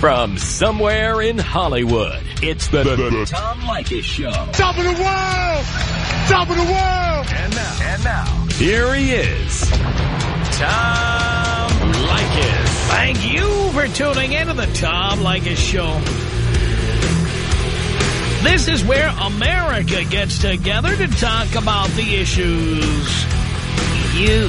From somewhere in Hollywood, it's the, the, the Tom Leykis Show. Top of the world! Top of the world! And now, and now, here he is, Tom Leykis. Thank you for tuning in to the Tom Leykis Show. This is where America gets together to talk about the issues you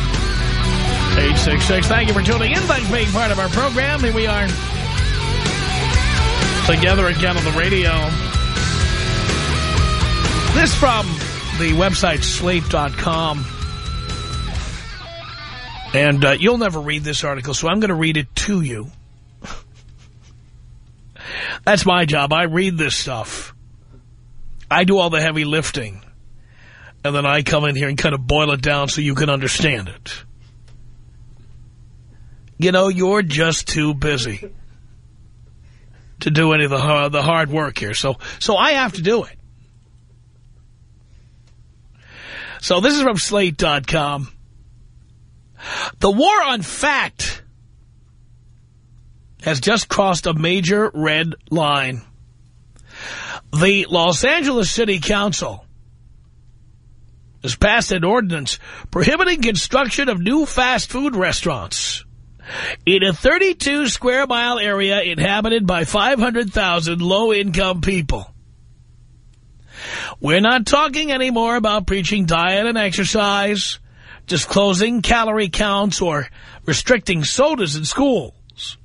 1-800-5800-866. Thank you for tuning in. Thanks for being part of our program. Here we are together again on the radio. This from the website slate.com. And uh, you'll never read this article, so I'm going to read it to you. That's my job. I read this stuff. I do all the heavy lifting. And then I come in here and kind of boil it down so you can understand it. You know, you're just too busy to do any of the hard, the hard work here. So, so I have to do it. So this is from Slate.com. The war on fat has just crossed a major red line. The Los Angeles City Council has passed an ordinance prohibiting construction of new fast food restaurants in a 32 square mile area inhabited by 500,000 low-income people. We're not talking anymore about preaching diet and exercise, disclosing calorie counts, or restricting sodas in schools.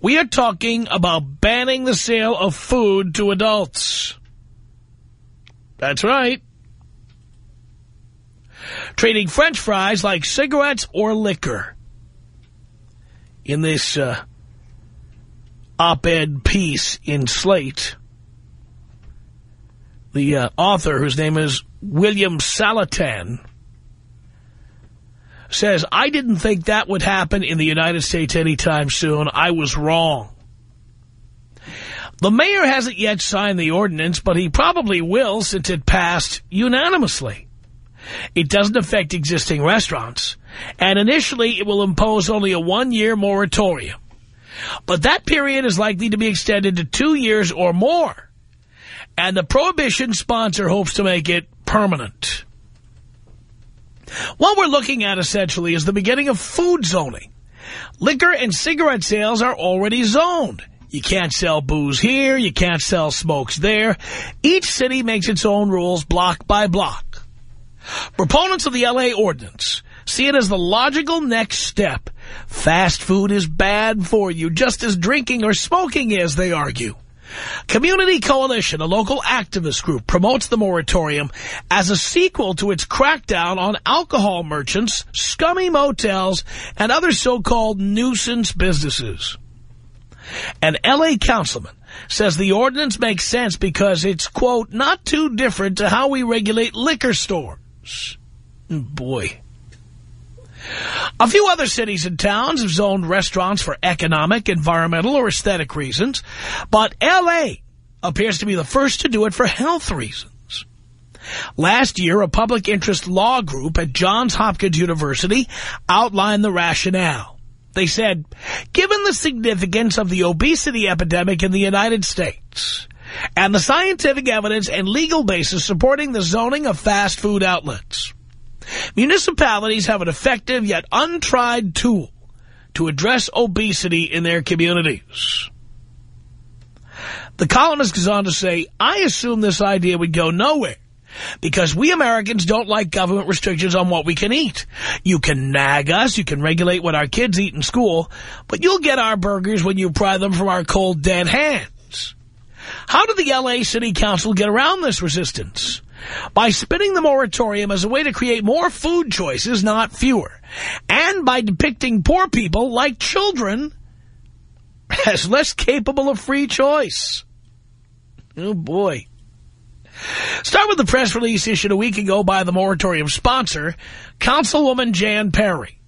We are talking about banning the sale of food to adults. That's right. Treating french fries like cigarettes or liquor. In this uh, op-ed piece in Slate, the uh, author, whose name is William Saletan, says, I didn't think that would happen in the United States anytime soon. I was wrong. The mayor hasn't yet signed the ordinance, but he probably will since it passed unanimously. It doesn't affect existing restaurants, and initially it will impose only a one-year moratorium. But that period is likely to be extended to two years or more, and the prohibition sponsor hopes to make it permanent. What we're looking at, essentially, is the beginning of food zoning. Liquor and cigarette sales are already zoned. You can't sell booze here, you can't sell smokes there. Each city makes its own rules block by block. Proponents of the L.A. ordinance see it as the logical next step. Fast food is bad for you, just as drinking or smoking is, they argue. Community Coalition, a local activist group, promotes the moratorium as a sequel to its crackdown on alcohol merchants, scummy motels, and other so-called nuisance businesses. An L.A. councilman says the ordinance makes sense because it's, quote, not too different to how we regulate liquor stores. Boy. A few other cities and towns have zoned restaurants for economic, environmental, or aesthetic reasons, but L.A. appears to be the first to do it for health reasons. Last year, a public interest law group at Johns Hopkins University outlined the rationale. They said, given the significance of the obesity epidemic in the United States and the scientific evidence and legal basis supporting the zoning of fast food outlets, Municipalities have an effective yet untried tool to address obesity in their communities. The columnist goes on to say, I assume this idea would go nowhere because we Americans don't like government restrictions on what we can eat. You can nag us, you can regulate what our kids eat in school, but you'll get our burgers when you pry them from our cold, dead hands. How did the L.A. City Council get around this resistance? by spinning the moratorium as a way to create more food choices, not fewer, and by depicting poor people like children as less capable of free choice. Oh, boy. Start with the press release issued a week ago by the moratorium sponsor, Councilwoman Jan Perry.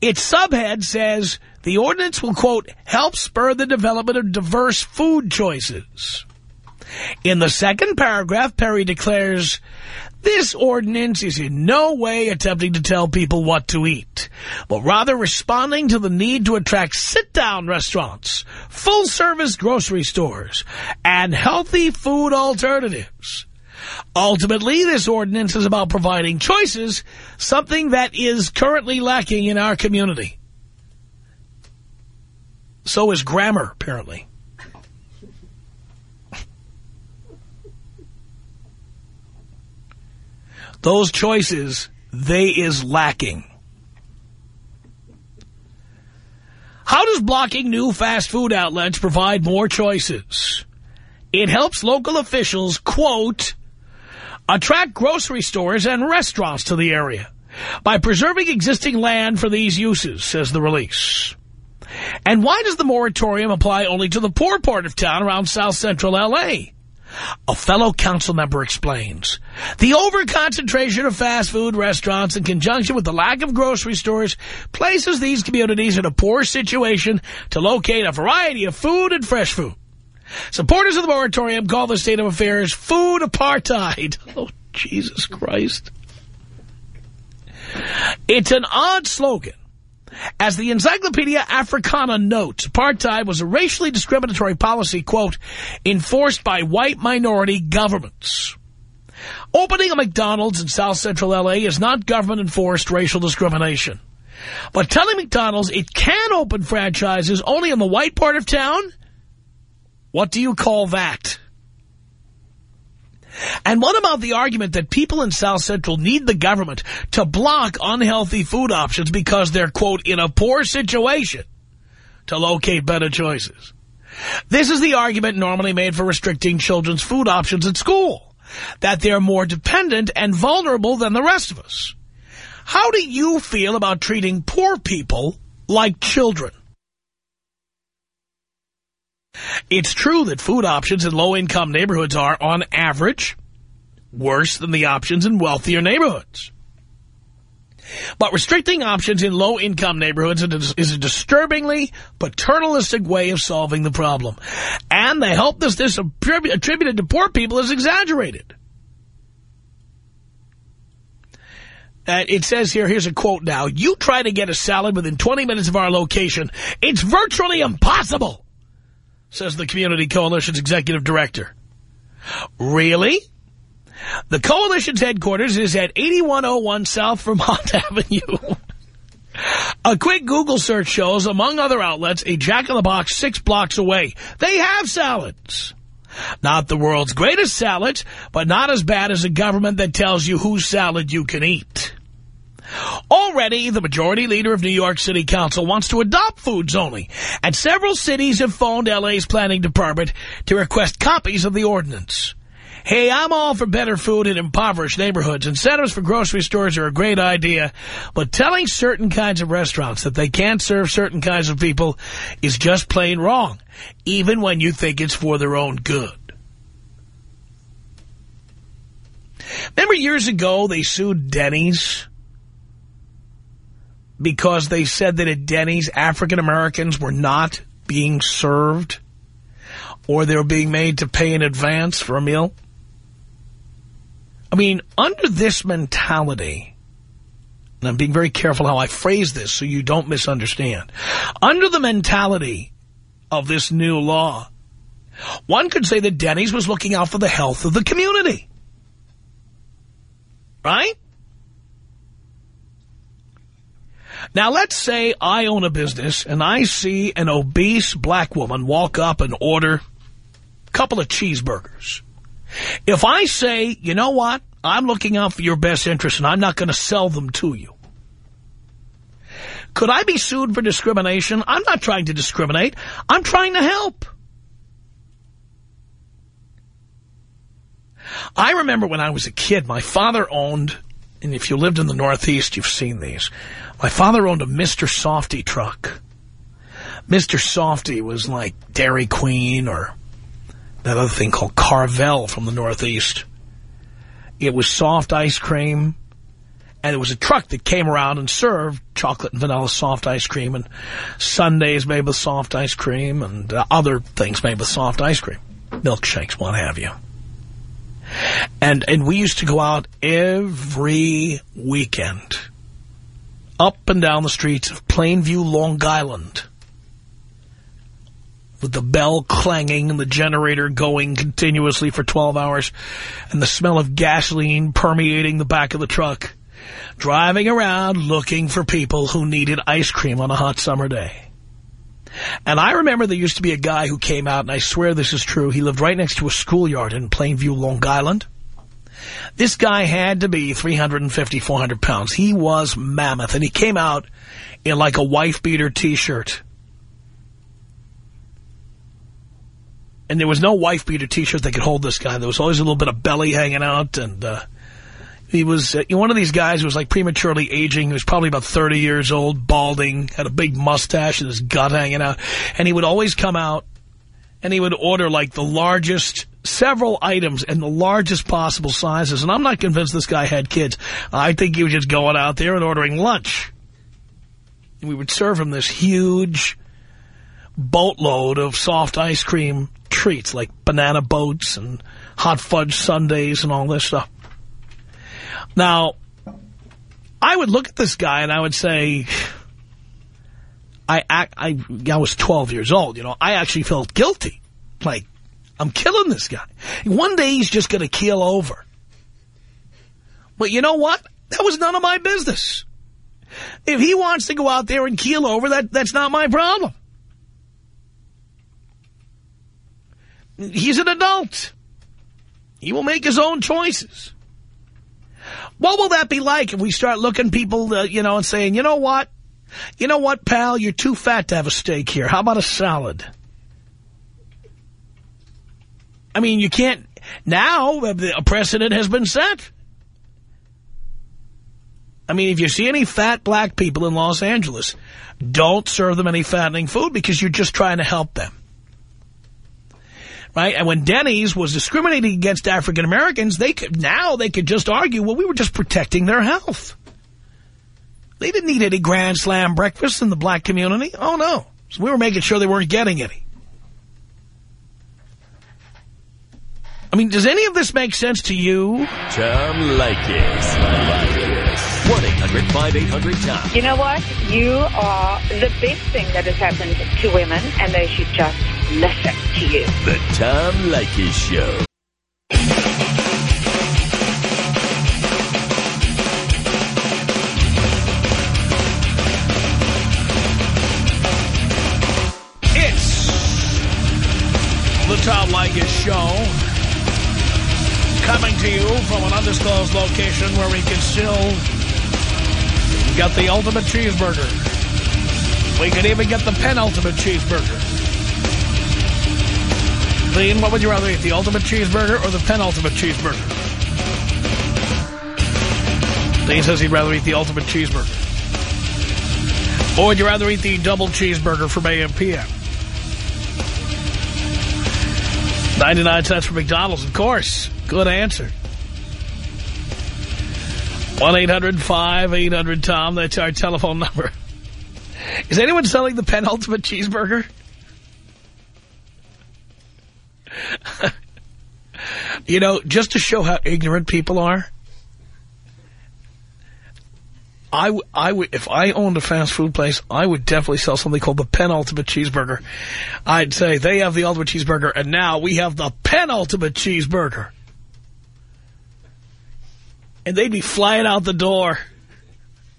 Its subhead says the ordinance will, quote, help spur the development of diverse food choices. In the second paragraph, Perry declares, this ordinance is in no way attempting to tell people what to eat, but rather responding to the need to attract sit-down restaurants, full-service grocery stores, and healthy food alternatives. Ultimately, this ordinance is about providing choices, something that is currently lacking in our community. So is grammar, apparently. Those choices, they is lacking. How does blocking new fast food outlets provide more choices? It helps local officials, quote, attract grocery stores and restaurants to the area by preserving existing land for these uses, says the release. And why does the moratorium apply only to the poor part of town around south central L.A.? A fellow council member explains, the overconcentration of fast food restaurants in conjunction with the lack of grocery stores places these communities in a poor situation to locate a variety of food and fresh food. Supporters of the moratorium call the state of affairs food apartheid. Oh, Jesus Christ. It's an odd slogan as the Encyclopedia Africana notes, apartheid was a racially discriminatory policy, quote, enforced by white minority governments. Opening a McDonald's in South Central L.A. is not government-enforced racial discrimination. But telling McDonald's it can open franchises only in the white part of town? What do you call that? And what about the argument that people in South Central need the government to block unhealthy food options because they're, quote, in a poor situation to locate better choices? This is the argument normally made for restricting children's food options at school, that they're more dependent and vulnerable than the rest of us. How do you feel about treating poor people like children? It's true that food options in low-income neighborhoods are, on average, worse than the options in wealthier neighborhoods. But restricting options in low-income neighborhoods is a disturbingly paternalistic way of solving the problem. And the helplessness this attributed to poor people is exaggerated. Uh, it says here, here's a quote now, you try to get a salad within 20 minutes of our location. It's virtually impossible says the Community Coalition's executive director. Really? The coalition's headquarters is at 8101 South Vermont Avenue. A quick Google search shows, among other outlets, a Jack-in-the-Box six blocks away. They have salads. Not the world's greatest salads, but not as bad as a government that tells you whose salad you can eat. Already, the majority leader of New York City Council wants to adopt food zoning, and several cities have phoned L.A.'s planning department to request copies of the ordinance. Hey, I'm all for better food in impoverished neighborhoods. Incentives for grocery stores are a great idea, but telling certain kinds of restaurants that they can't serve certain kinds of people is just plain wrong, even when you think it's for their own good. Remember years ago they sued Denny's because they said that at Denny's, African Americans were not being served or they were being made to pay in advance for a meal. I mean, under this mentality, and I'm being very careful how I phrase this so you don't misunderstand. Under the mentality of this new law, one could say that Denny's was looking out for the health of the community. Right? Now, let's say I own a business and I see an obese black woman walk up and order a couple of cheeseburgers. If I say, you know what, I'm looking out for your best interest and I'm not going to sell them to you. Could I be sued for discrimination? I'm not trying to discriminate. I'm trying to help. I remember when I was a kid, my father owned and if you lived in the Northeast, you've seen these. My father owned a Mr. Softee truck. Mr. Softee was like Dairy Queen or that other thing called Carvel from the Northeast. It was soft ice cream, and it was a truck that came around and served chocolate and vanilla soft ice cream and sundaes made with soft ice cream and uh, other things made with soft ice cream. Milkshakes, what have you. And, and we used to go out every weekend up and down the streets of Plainview, Long Island with the bell clanging and the generator going continuously for 12 hours and the smell of gasoline permeating the back of the truck, driving around looking for people who needed ice cream on a hot summer day. And I remember there used to be a guy who came out, and I swear this is true. He lived right next to a schoolyard in Plainview, Long Island. This guy had to be 350, 400 pounds. He was mammoth, and he came out in like a wife-beater T-shirt. And there was no wife-beater T-shirt that could hold this guy. There was always a little bit of belly hanging out, and uh, he was uh, one of these guys who was like prematurely aging. He was probably about 30 years old, balding, had a big mustache and his gut hanging out. And he would always come out and he would order like the largest, several items in the largest possible sizes. And I'm not convinced this guy had kids. I think he was just going out there and ordering lunch. And we would serve him this huge boatload of soft ice cream treats like banana boats and hot fudge sundaes and all this stuff. Now, I would look at this guy and I would say, I, act, I, I was 12 years old, you know, I actually felt guilty. Like, I'm killing this guy. One day he's just going to keel over. But you know what? That was none of my business. If he wants to go out there and keel over, that that's not my problem. He's an adult. He will make his own choices. What will that be like if we start looking people, uh, you know, and saying, you know what? You know what, pal? You're too fat to have a steak here. How about a salad? I mean, you can't... Now, a precedent has been set. I mean, if you see any fat black people in Los Angeles, don't serve them any fattening food because you're just trying to help them right? And when Denny's was discriminating against African Americans, they could now they could just argue, well, we were just protecting their health. They didn't need any Grand Slam breakfast in the black community. Oh, no. So we were making sure they weren't getting any. I mean, does any of this make sense to you? Tom Leykis. 1-800-5800-TOM. You know what? You are the best thing that has happened to women, and they should just listen to you. The Tom Leykis Show. It's the Tom Leykis Show. Coming to you from an undisclosed location where we can still get the ultimate cheeseburger. We could even get the penultimate cheeseburger. Dean, what would you rather eat, the ultimate cheeseburger or the penultimate cheeseburger? Dean says he'd rather eat the ultimate cheeseburger. Or would you rather eat the double cheeseburger from AM PM? 99 cents for McDonald's, of course. Good answer. 1-800-5800-TOM. That's our telephone number. Is anyone selling the penultimate cheeseburger? you know, just to show how ignorant people are, I, I would, if I owned a fast food place, I would definitely sell something called the penultimate cheeseburger. I'd say they have the ultimate cheeseburger, and now we have the penultimate cheeseburger. And they'd be flying out the door.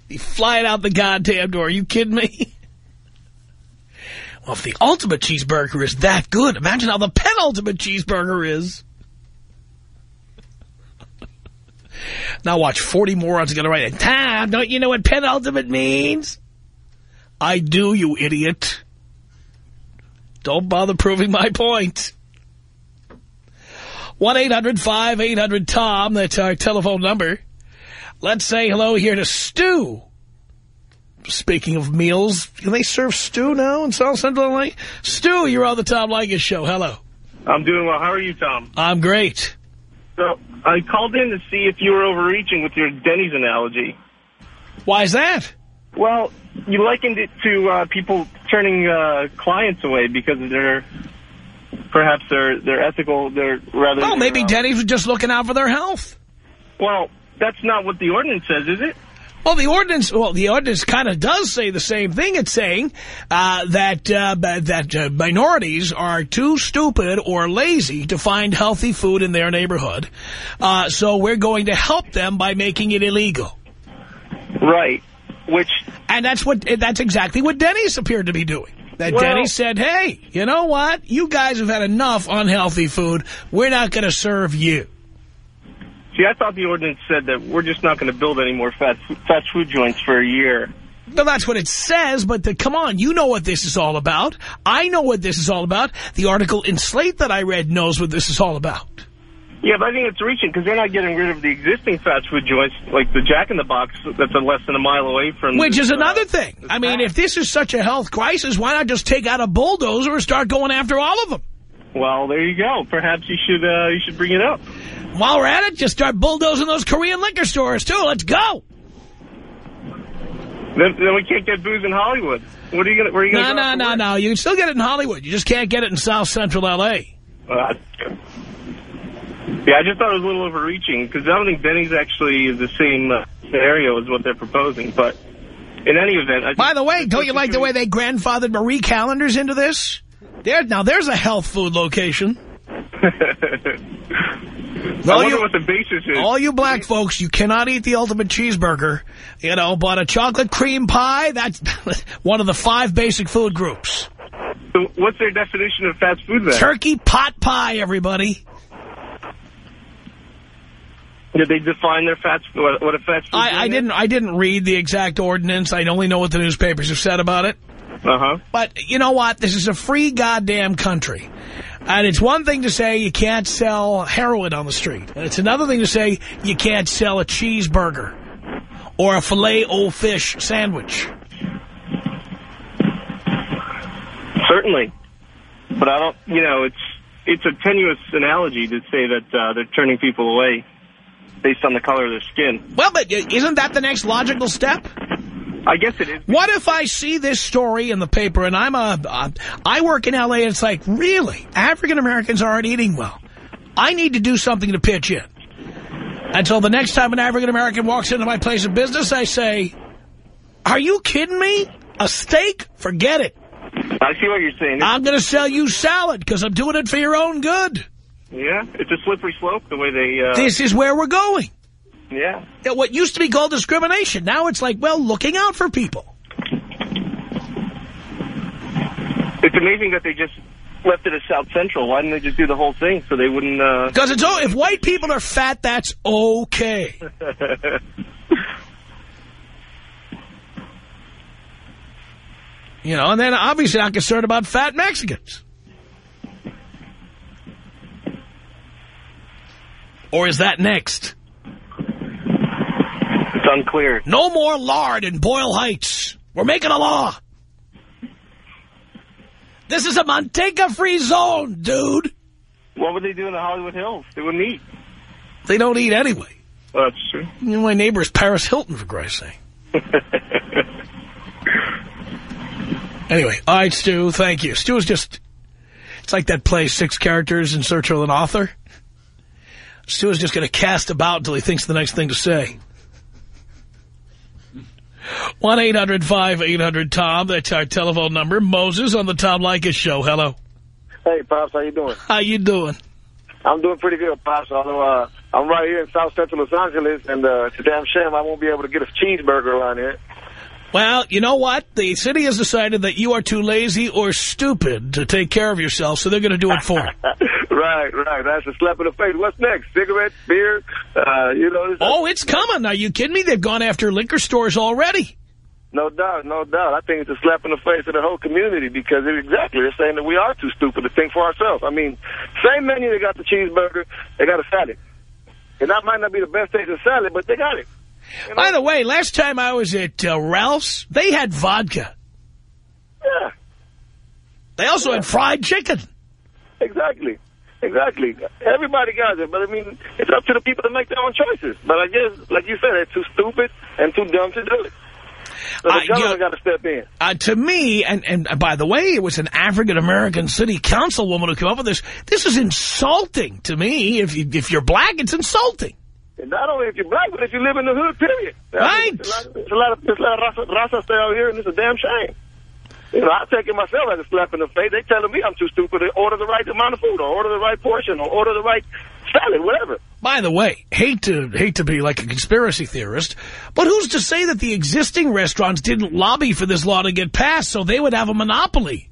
Be flying out the goddamn door. Are you kidding me? Well, if the ultimate cheeseburger is that good, imagine how the penultimate cheeseburger is. Now watch, 40 morons are going to write it. Tom, don't you know what penultimate means? I do, you idiot. Don't bother proving my point. 1-800-5800-TOM. That's our telephone number. Let's say hello here to Stu. Speaking of meals, can they serve stew now in South Central LA? Stu, you're on the Tom Leykis show. Hello. I'm doing well. How are you, Tom? I'm great. So I called in to see if you were overreaching with your Denny's analogy. Why is that? Well, you likened it to uh, people turning uh, clients away because of their, perhaps their their ethical, their rather. Well, maybe uh, Denny's was just looking out for their health. Well, that's not what the ordinance says, is it? Well, the ordinance, well, the ordinance kind of does say the same thing. It's saying uh, that uh, that uh, minorities are too stupid or lazy to find healthy food in their neighborhood. Uh, so we're going to help them by making it illegal. Right. Which And that's what that's exactly what Denny's appeared to be doing. That Well- Denny's said, hey, you know what? You guys have had enough unhealthy food. We're not going to serve you. See, I thought the ordinance said that we're just not going to build any more fast fast food joints for a year. No, that's what it says, but the, come on, you know what this is all about. I know what this is all about. The article in Slate that I read knows what this is all about. Yeah, but I think it's reaching because they're not getting rid of the existing fast food joints like the Jack in the Box that's a less than a mile away from. Which this, is uh, another thing. I mean, pack. if this is such a health crisis, why not just take out a bulldozer and start going after all of them? Well, there you go. Perhaps you should uh, you should bring it up. While we're at it, just start bulldozing those Korean liquor stores, too. Let's go. Then, then we can't get booze in Hollywood. What are you gonna? Where are you No, gonna? go no, no, work? no. You can still get it in Hollywood. You just can't get it in South Central L.A. Uh, yeah, I just thought it was a little overreaching because I don't think Denny's actually is the same uh, scenario as what they're proposing. But in any event, I By the way, don't you like the way they grandfathered Marie Callender's into this? There, now, there's a health food location. I All wonder you- what the basis is. All you black folks, you cannot eat the ultimate cheeseburger, you know, but a chocolate cream pie, that's one of the five basic food groups. So what's their definition of fast food then? Turkey pot pie, everybody. Did they define their fast what, what a fast food? I, I didn't I didn't read the exact ordinance. I only know what the newspapers have said about it. Uh huh. But you know what? This is a free goddamn country. And it's one thing to say you can't sell heroin on the street. And it's another thing to say you can't sell a cheeseburger or a filet o fish sandwich. Certainly, but I don't. You know, it's it's a tenuous analogy to say that uh, they're turning people away based on the color of their skin. Well, but isn't that the next logical step? I guess it is. What if I see this story in the paper and I'm a, uh, I work in L.A. and it's like, really? African Americans aren't eating well. I need to do something to pitch in. Until the next time an African American walks into my place of business, I say, are you kidding me? A steak? Forget it. I see what you're saying. I'm going to sell you salad because I'm doing it for your own good. yeah, it's a slippery slope the way they. Uh, This is where we're going. Yeah. Yeah, What used to be called discrimination, now it's like, well, looking out for people. It's amazing that they just left it at South Central. Why didn't they just do the whole thing so they wouldn't? Uh... Because it's, oh, if white people are fat, that's okay. You know, and then obviously I'm concerned about fat Mexicans. Or is that next? It's unclear. No more lard in Boyle Heights. We're making a law. This is a Manteca-free zone, dude. What would they do in the Hollywood Hills? They wouldn't eat. They don't eat anyway. That's true. You know, my neighbor is Paris Hilton, for Christ's sake. Anyway, all right, Stu, thank you. Stu is just, it's like that play, Six Characters in Search of an Author. Stu is just going to cast about until he thinks of the next thing to say. 1-800-5800-TOM, that's our telephone number. Moses on the Tom Leykis show, hello. Hey, Pops, how you doing? How you doing? I'm doing pretty good, Pops. Although uh, I'm right here in South Central Los Angeles, and uh, it's a damn shame I won't be able to get a cheeseburger around here. Well, you know what? The city has decided that you are too lazy or stupid to take care of yourself, so they're going to do it for you. right, right. That's a slap in the face. What's next? Cigarettes, beer? Uh, you know. Oh, it's coming. Are you kidding me? They've gone after liquor stores already. No doubt, no doubt. I think it's a slap in the face of the whole community because it, exactly they're saying that we are too stupid to think for ourselves. I mean, same menu. They got the cheeseburger. They got a salad, and that might not be the best tasting salad, but they got it. You know? By the way, last time I was at uh, Ralph's, they had vodka. Yeah, They also had fried chicken. exactly. Exactly. Everybody got it, but I mean, it's up to the people to make their own choices. But I guess, like you said, they're too stupid and too dumb to do it. So the I- government yeah. got to step in. Uh, to me, and, and by the way, it was an African-American city councilwoman who came up with this. This is insulting to me. If, you, if you're black, it's insulting. And not only if you're black, but if you live in the hood, period. Right. There's a lot, there's a lot of, there's a lot of raza, raza stay out here, and it's a damn shame. You know, I take it myself as a slap in the face. They telling me I'm too stupid to order the right amount of food, or order the right portion, or order the right salad, whatever. By the way, hate to hate to be like a conspiracy theorist, but who's to say that the existing restaurants didn't lobby for this law to get passed so they would have a monopoly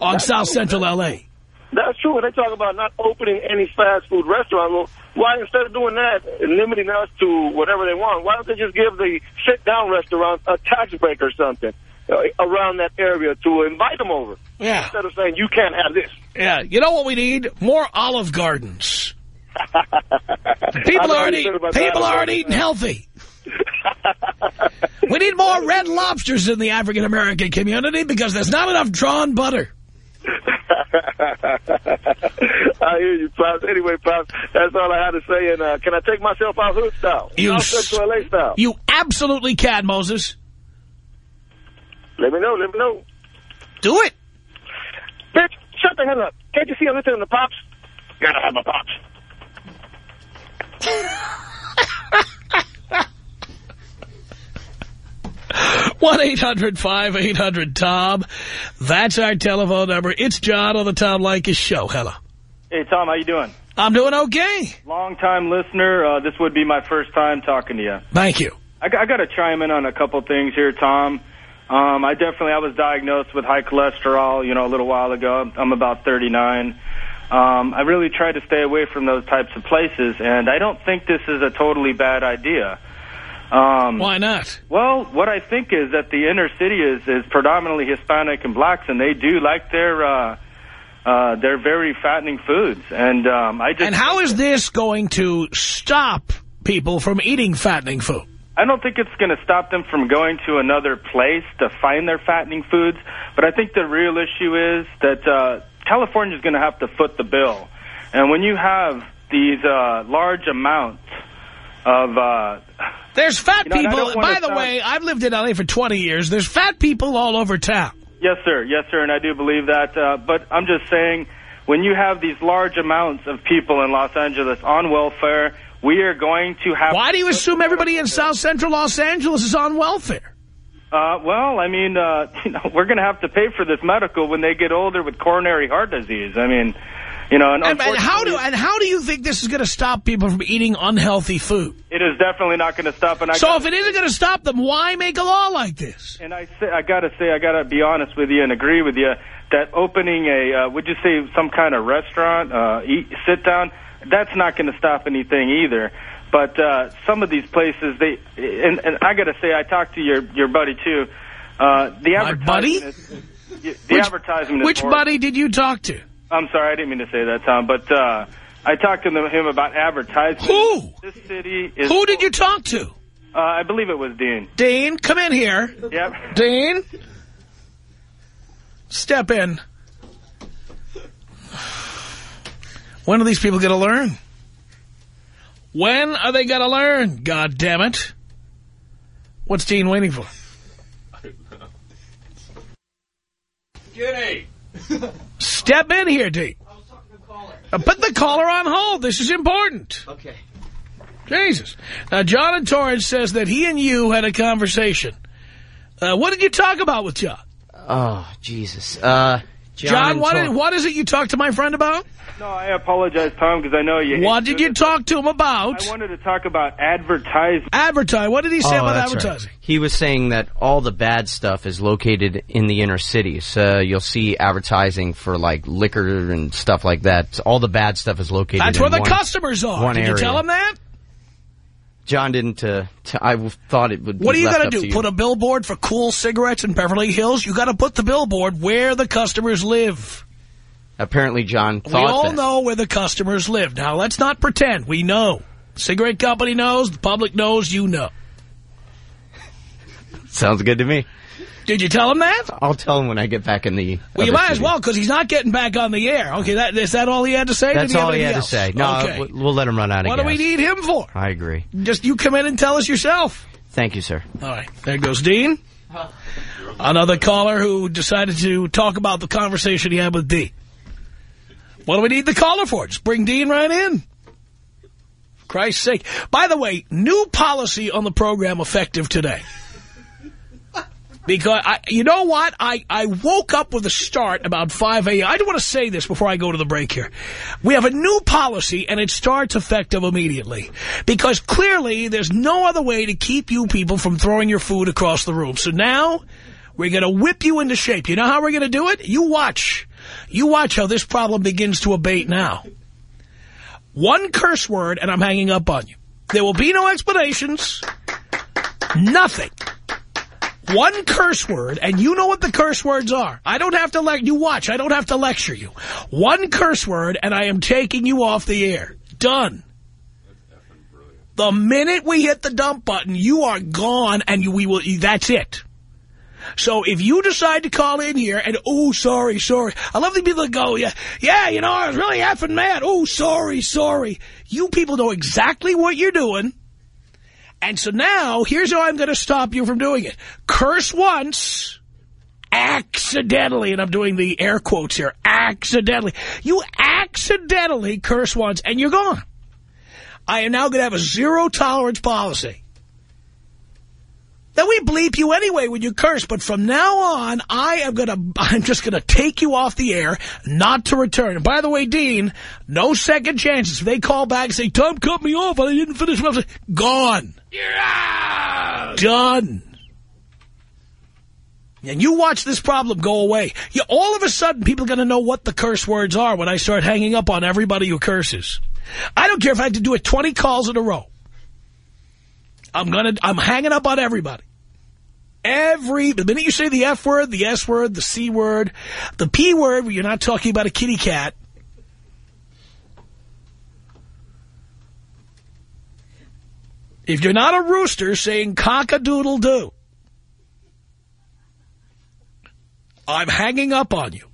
on That's South true. Central L.A.? That's true. They talk about not opening any fast food restaurant. Well, why instead of doing that and limiting us to whatever they want, why don't they just give the sit-down restaurants a tax break or something uh, around that area to invite them over? Yeah, Instead of saying, you can't have this. yeah. You know what we need? More Olive Gardens. People aren't, you eat, people aren't eating healthy. We need more red lobsters in the African-American community because there's not enough drawn butter. I hear you, Pops. Anyway, Pops, that's all I had to say. And uh, can I take myself out hood style? You South s- LA style. You absolutely can, Moses. Let me know. Let me know. Do it. Bitch, shut the hell up. Can't you see I'm listening to Pops? Gotta have my Pops. one 800 tom That's our telephone number. It's John on the Tom Leykis Show. Hello. Hey, Tom, how you doing? I'm doing okay. Long-time listener. Uh, this would be my first time talking to you. Thank you. I, got- I got to chime in on a couple things here, Tom. Um, I definitely I was diagnosed with high cholesterol, you know, a little while ago. I'm about 39. Um, I really try to stay away from those types of places, and I don't think this is a totally bad idea. Um, Why not? Well, what I think is that the inner city is is predominantly Hispanic and blacks, and they do like their uh, uh, their very fattening foods. And um, I just And how is this going to stop people from eating fattening food? I don't think it's going to stop them from going to another place to find their fattening foods, but I think the real issue is that uh, California is going to have to foot the bill. And when you have these uh, large amounts of uh, There's fat You know, people. don't By the sound- way, I've lived in L.A. for 20 years. There's fat people all over town. Yes, sir. Yes, sir. And I do believe that. Uh, but I'm just saying, when you have these large amounts of people in Los Angeles on welfare, we are going to have. Why do you assume everybody in South Central Los Angeles is on welfare? Uh, well, I mean, uh, you know, we're going to have to pay for this medical when they get older with coronary heart disease. I mean, you know, and, And, and how do and how do you think this is going to stop people from eating unhealthy food? it is definitely not going to stop. And I So gotta- if it isn't going to stop them, why make a law like this? And I say, I gotta say, I gotta be honest with you and agree with you that opening a, uh, would you say some kind of restaurant, uh, eat, sit down, that's not going to stop anything either. But uh, some of these places, they, and, and I gotta say, I talked to your your buddy too. Uh, the My buddy? is- the Which- advertisement is Which buddy did you talk to? I'm sorry, I didn't mean to say that, Tom, but uh, I talked to him about advertising. Who? This city is. Who did you talk to? Uh, I believe it was Dean. Dean, come in here. Yep. Dean, step in. When are these people going to learn? When are they going to learn? God damn it. What's Dean waiting for? Step in here, Dean. Uh, Put the caller on hold. This is important. Okay. Jesus. Now, John and Torrance says that he and you had a conversation. Uh, what did you talk about with John? Oh, Jesus. Uh, John, John, what what is it you talked to my friend about? No, I apologize, Tom, because I know you. What did you this. talk to him about? I wanted to talk about advertising. Advertise. What did he say Oh, about that's right. advertising? He was saying that all the bad stuff is located in the inner cities. Uh, you'll see advertising for like liquor and stuff like that. All the bad stuff is located. That's in where the one- customers are. one Did you tell him that? John didn't. Uh, t- I thought it would. What are you going to do? Put a billboard for Kool cigarettes in Beverly Hills? You got to put the billboard where the customers live. Apparently, John We all that. know where the customers live. Now, let's not pretend. We know. Cigarette company knows. The public knows. You know. Sounds good to me. Did you tell him that? I'll tell him when I get back in the. Well, you might as well, because he's not getting back on the air. Okay, that, is that all he had to say? That's all he had to else? say. No, okay. we'll, let him run out of What do we need him for? I agree. Just you come in and tell us yourself. Thank you, sir. All right, there goes Dean. Another caller who decided to talk about the conversation he had with D. What do we need the caller for? Just bring Dean right in. For Christ's sake. By the way, new policy on the program effective today. Because, I, you know what? I, I woke up with a start about 5 a.m. I do want to say this before I go to the break here. We have a new policy, and it starts effective immediately. Because clearly, there's no other way to keep you people from throwing your food across the room. So now, we're going to whip you into shape. You know how we're going to do it? You watch. You watch how this problem begins to abate now. One curse word, and I'm hanging up on you. There will be no explanations. Nothing one curse word, and you know what the curse words are. I don't have to let you watch. I don't have to lecture you. One curse word, and I am taking you off the air. Done. The minute we hit the dump button, you are gone, and we will. That's it. So if you decide to call in here and, oh, sorry, sorry. I love the people that go, yeah, yeah, you know, I was really effing mad. Oh, sorry, sorry. You people know exactly what you're doing. And so now, here's how I'm going to stop you from doing it. Curse once, accidentally, and I'm doing the air quotes here, accidentally. You accidentally curse once, and you're gone. I am now going to have a zero tolerance policy. Then we bleep you anyway when you curse, but from now on, I am going to, I'm just going to take you off the air, not to return. And by the way, Dean, no second chances. If they call back and say, Tom cut me off, I didn't finish my, gone. You're out. Done. And you watch this problem go away. You, all of a sudden, people are going to know what the curse words are when I start hanging up on everybody who curses. I don't care if I have to do it 20 calls in a row. I'm gonna. I'm hanging up on everybody. Every the minute you say the F word, the S word, the C word, the P word, where you're not talking about a kitty cat. If you're not a rooster saying cock-a-doodle-doo, I'm hanging up on you.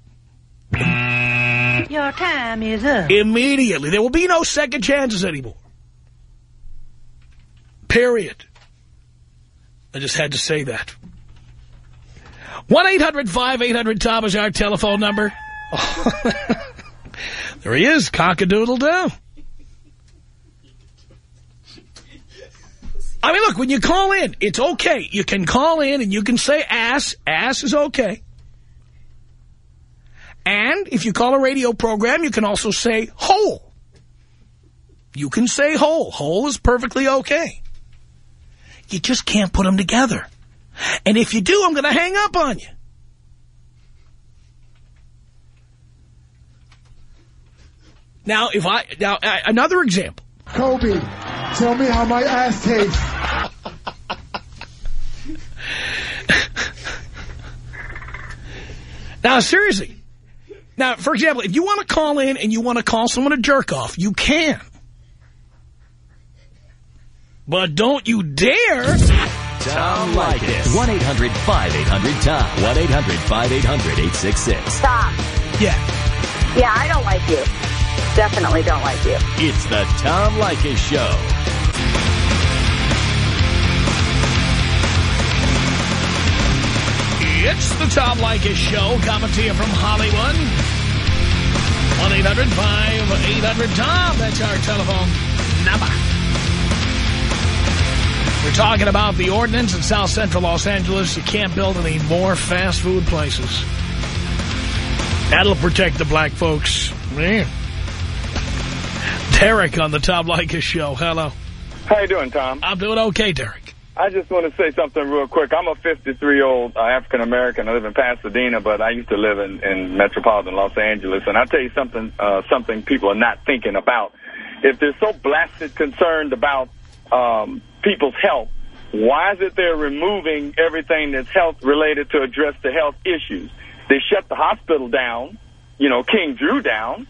Your time is up. Immediately. There will be no second chances anymore. Period. I just had to say that. 1-800-5800-TOM is our telephone number. there he is, cock-a-doodle-doo. I mean, look, when you call in, it's okay. You can call in and you can say ass. Ass is okay. And if you call a radio program, you can also say hole. You can say hole. Hole is perfectly okay. You just can't put them together. And if you do, I'm going to hang up on you. Now, if I now another example. Kobe, tell me how my ass tastes. Now, seriously. Now, for example, if you want to call in and you want to call someone a jerk off, you can. But don't you dare. Tom Leykis. 1-800-5800-TOM. 1-800-5800-866. Stop. Yeah. Yeah, I don't like you. Definitely don't like you. It's the Tom Leykis Show. It's the Tom Leykis Show, coming to you from Hollywood. 1-800-5800-TOM. That's our telephone number. We're talking about the ordinance in South Central Los Angeles. You can't build any more fast food places. That'll protect the black folks. Man. Derek on the Tom Leykis Show. Hello. How you doing, Tom? I'm doing okay, Derek. I just want to say something real quick. I'm a 53-year-old uh, African-American. I live in Pasadena, but I used to live in, in metropolitan Los Angeles. And I'll tell you something, uh, something people are not thinking about. If they're so blasted concerned about um, people's health, why is it they're removing everything that's health-related to address the health issues? They shut the hospital down, you know, King Drew down.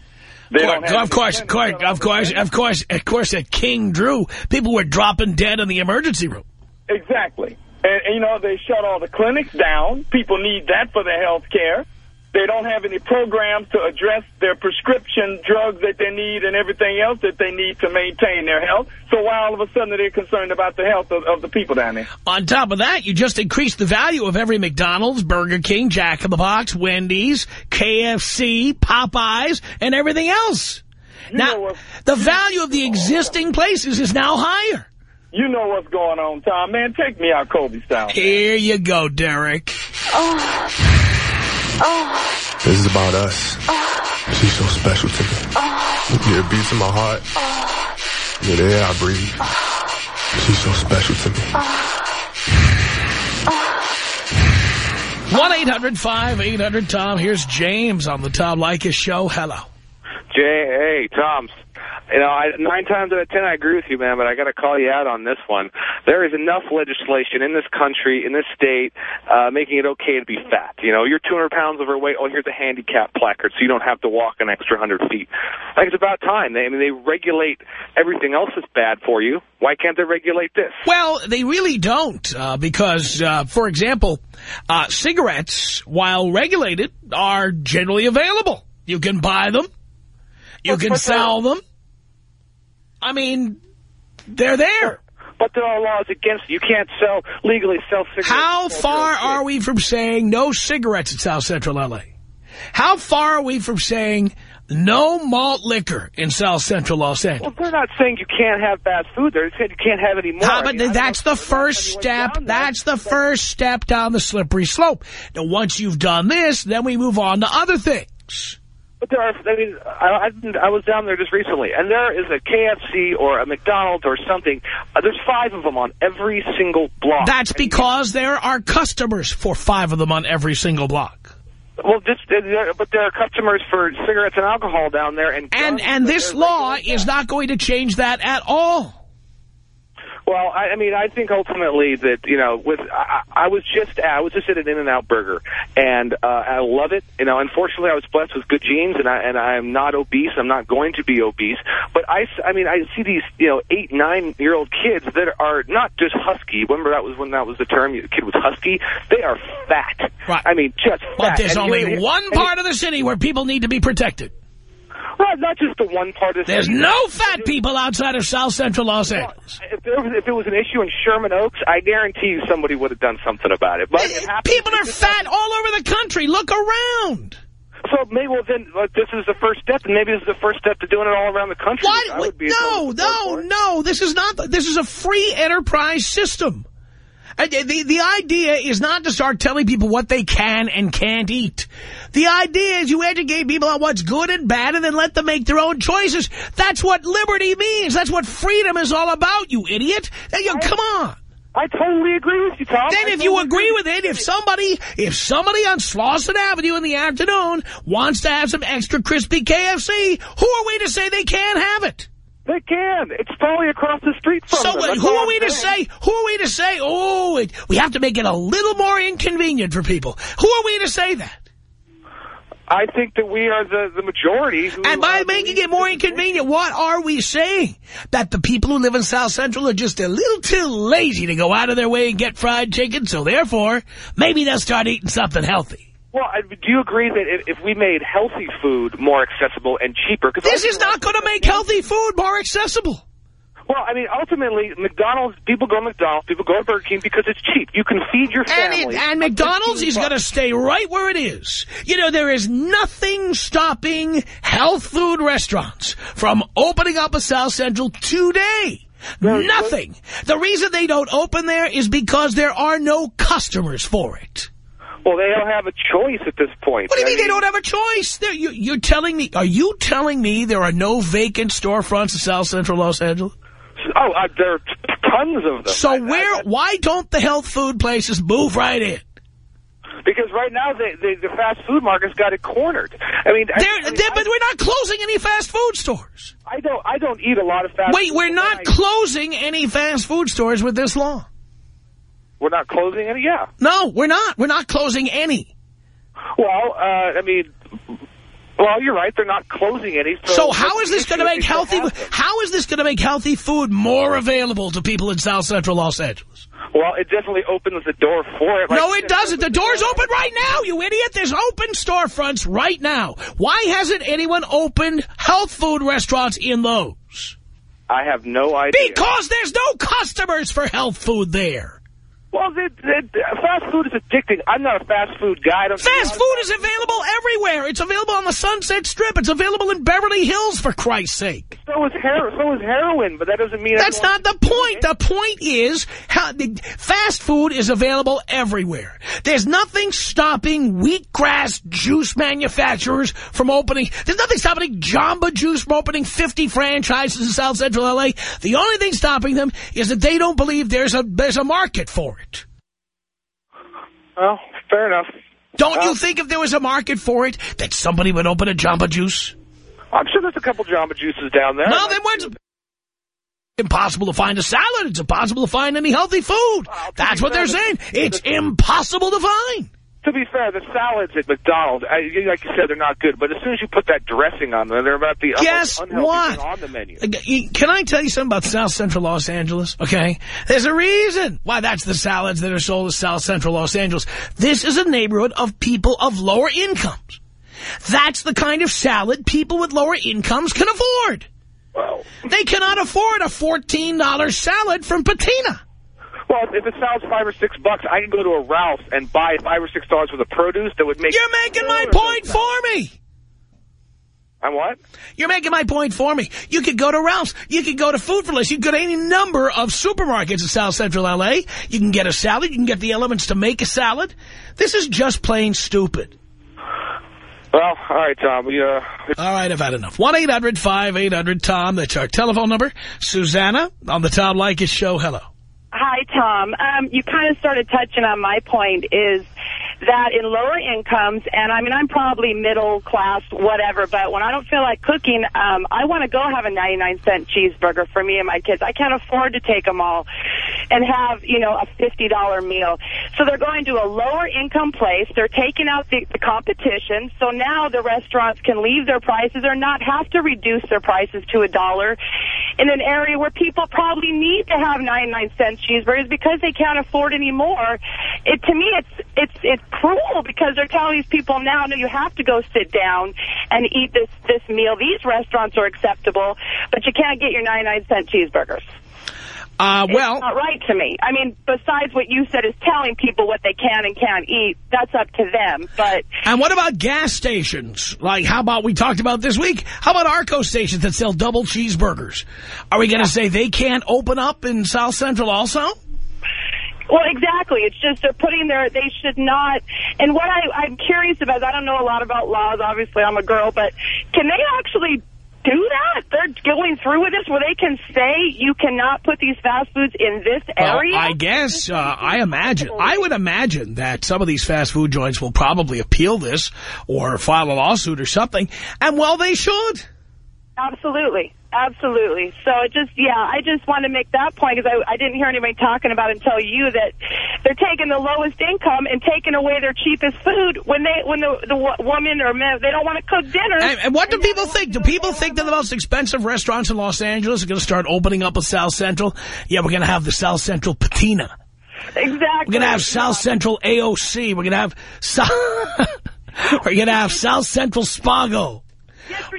They have of course, of course, of course, of course, of course, at King Drew, people were dropping dead in the emergency room. Exactly. And, and, you know, they shut all the clinics down. People need that for their health care. They don't have any programs to address their prescription drugs that they need and everything else that they need to maintain their health. So why all of a sudden are they concerned about the health of, of the people down there? On top of that, you just increased the value of every McDonald's, Burger King, Jack in the Box, Wendy's, KFC, Popeyes, and everything else. You now, the value of the existing places is now higher. You know what's going on, Tom. Man, take me out Kobe style. Here you go, Derek. Oh. This is about us. She's so special to me. Yeah, it beats in my heart. Yeah, the air I breathe. She's so special to me. 1-800-5800-TOM. Here's James on the Tom Leykis Show. Hello. Jay, hey, Tom. You know, I, nine times out of ten, I agree with you, man, but I got to call you out on this one. There is enough legislation in this country, in this state, uh, making it okay to be fat. You know, you're 200 pounds overweight. Oh, here's a handicap placard, so you don't have to walk an extra 100 feet. Like, it's about time. They, I mean, they regulate everything else that's bad for you. Why can't they regulate this? Well, they really don't, uh, because, uh, for example, uh, cigarettes, while regulated, are generally available. You can buy them. You can sell them. I mean, they're there. But there are laws against it. You can't sell legally sell cigarettes. How far are we from saying no cigarettes in South Central L.A.? How far are we from saying no malt liquor in South Central Los Angeles? Well, they're not saying you can't have bad food. They're saying you can't have any more. But I don't that's the first step. That's the first step down the slippery slope. Now, once you've done this, then we move on to other things. But there are, I mean, I, I, I was down there just recently, and there is a KFC or a McDonald's or something. Uh, there's five of them on every single block. That's because there are customers for five of them on every single block. Well, this, uh, but there are customers for cigarettes and alcohol down there. And And and this law is not going to change that at all. Well, I, I mean, I think ultimately that you know, with I, I was just I was just at an In-N-Out Burger, and uh, I love it. You know, unfortunately, I was blessed with good genes, and I and I am not obese. I'm not going to be obese, but I, s- I mean, I see these you know eight nine year old kids that are not just husky. Remember that was when that was the term. The kid was husky. They are fat. Right. I mean, just fat. But there's And only one part of the city where people need to be protected. Well, not just the one part of the There's city. no fat people outside of South Central Los Angeles. If, there was, if it was an issue in Sherman Oaks, I guarantee you somebody would have done something about it. But it happens- People are fat all over the country. Look around. So maybe well then uh, this is the first step, and maybe this is the first step to doing it all around the country. Why? I would be No, no, no. This is not. This is a free enterprise system. Uh, The, the idea is not to start telling people what they can and can't eat. The idea is you educate people on what's good and bad and then let them make their own choices. That's what liberty means. That's what freedom is all about, you idiot. You, come on. I totally agree with you, Tom. Then I if you totally agree with it, if somebody, if somebody on Slauson Avenue in the afternoon wants to have some extra crispy KFC, who are we to say they can't have it? they can. It's probably across the street from So them. That's who are we to say, who are we to say, oh, it, we have to make it a little more inconvenient for people? Who are we to say that? I think that we are the the majority. Who And by making it more inconvenient, what are we saying? That the people who live in South Central are just a little too lazy to go out of their way and get fried chicken, so therefore, maybe they'll start eating something healthy. Well, do you agree that if, if we made healthy food more accessible and cheaper? This is not going to make healthy food more accessible. Well, I mean, ultimately, McDonald's, people go to McDonald's, people go to Burger King because it's cheap. You can feed your And, family. it, and McDonald's is going to stay right where it is. You know, there is nothing stopping health food restaurants from opening up a South Central today. Nothing. The reason they don't open there is because there are no customers for it. Well, they don't have a choice at this point. What do you I mean they don't have a choice? They're, you, you're telling me, are you telling me there are no vacant storefronts in South Central Los Angeles? Oh, uh, there are tons of them. So I- where, I- why don't the health food places move right in? because right now the, the the fast food market's got it cornered. I mean, I, They're, I, mean, they're- but we're not closing any fast food stores. I don't I don't eat a lot of fast. Wait, we're not closing any fast food stores with this law. we're not closing any. Yeah. No, we're not. We're not closing any. Well, uh, I mean, well, you're right. They're not closing any. So, So how is this going to make healthy? How is this going to make healthy food more available to people in South Central Los Angeles? Well, it definitely opens the door for it. Like, no, it doesn't. The door's open right now, you idiot. There's open storefronts right now. Why hasn't anyone opened health food restaurants in those? I have no idea. Because there's no customers for health food there. Well, the, the, the fast food is addicting. I'm not a fast food guy. Fast food is available everywhere. It's available on the Sunset Strip. It's available in Beverly Hills, for Christ's sake. So is, so is heroin, but that doesn't mean... That's not the point. The point is, how, fast food is available everywhere. There's nothing stopping wheatgrass juice manufacturers from opening... There's nothing stopping Jamba Juice from opening 50 franchises in South Central L.A. The only thing stopping them is that they don't believe there's a, there's a market for it it. Well, fair enough. Don't well, you uh, think if there was a market for it, that somebody would open a Jamba Juice? I'm sure there's a couple Jamba Juices down there. No, then what's... Impossible to find a salad. It's impossible to find any healthy food. That's what they're saying. It's impossible to find to be fair, the salads at McDonald's, I, like you said, they're not good. But as soon as you put that dressing on them, they're about the Guess what? on the menu. Can I tell you something about South Central Los Angeles? Okay, there's a reason why that's the salads that are sold in South Central Los Angeles. This is a neighborhood of people of lower incomes. That's the kind of salad people with lower incomes can afford. Well, they cannot afford a $14 salad from Patina. Well, if it sounds five or six bucks, I can go to a Ralph's and buy five or six dollars worth of produce that would make... You're making my point for me! I'm what? You're making my point for me. You could go to Ralph's. You could go to Food for Less. You could go to any number of supermarkets in South Central L.A. You can get a salad. You can get the elements to make a salad. This is just plain stupid. Well, all right, Tom. We, uh... All right, I've had enough. 1-800-5800-TOM. That's our telephone number. Susanna on the Tom Leykis show. Hello. Hi, Tom. Um, you kind of started touching on my point is that in lower incomes, and I mean, I'm probably middle class, whatever, but when I don't feel like cooking, um, I want to go have a 99-cent cheeseburger for me and my kids. I can't afford to take them all and have, you know, a $50 meal. So they're going to a lower income place. They're taking out the, the competition. So now the restaurants can leave their prices or not have to reduce their prices to a dollar in an area where people probably need to have 99 cent cheeseburgers because they can't afford any more. It, to me, it's, it's, it's cruel because they're telling these people now, no, you have to go sit down and eat this, this meal. These restaurants are acceptable, but you can't get your 99 cent cheeseburgers. Uh, well, it's not right to me. I mean, besides what you said is telling people what they can and can't eat, that's up to them. But and what about gas stations? Like, how about we talked about this week? How about Arco stations that sell double cheeseburgers? Are we going to yeah. say they can't open up in South Central also? Well, exactly. It's just they're putting their, they should not, and what I, I'm curious about, I don't know a lot about laws, obviously I'm a girl, but can they actually do that? They're going through with this where they can say you cannot put these fast foods in this area? I guess, uh, I imagine, I would imagine that some of these fast food joints will probably appeal this or file a lawsuit or something, and well, they should. Absolutely. Absolutely. So it just, yeah, I just want to make that point because I, I didn't hear anybody talking about until you that they're taking the lowest income and taking away their cheapest food when they, when the, the woman or men, they don't want to cook dinner. And, and what do people think? Do people think that the most expensive restaurants in Los Angeles are going to start opening up with South Central? Yeah, we're going to have the South Central Patina. Exactly. We're going to have South Central AOC. We're going to have, South, we're going to have South Central Spago.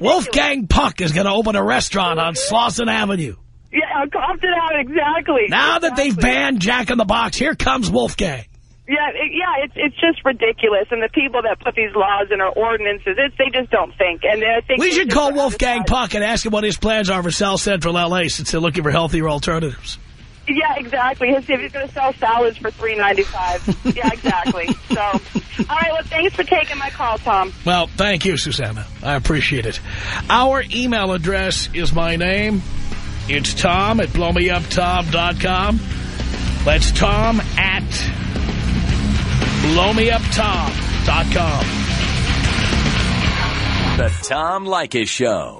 Wolfgang Puck is going to open a restaurant on Slauson Avenue. Yeah, Compton Avenue, exactly. Now exactly. that they've banned Jack in the Box, here comes Wolfgang. Yeah, it, yeah, it's it's just ridiculous, and the people that put these laws and our ordinances, it's, they just don't think. And I think we should call Wolfgang Puck and ask him what his plans are for South Central L.A. since they're looking for healthier alternatives. Yeah, exactly. He's, he's going to sell salads for three ninety five. yeah, exactly. So, all right. Well, thanks for taking my call, Tom. Well, thank you, Susanna. I appreciate it. Our email address is my name. It's Tom at blowmeuptom.com. That's Tom at blowmeuptom.com. The Tom Leykis Show.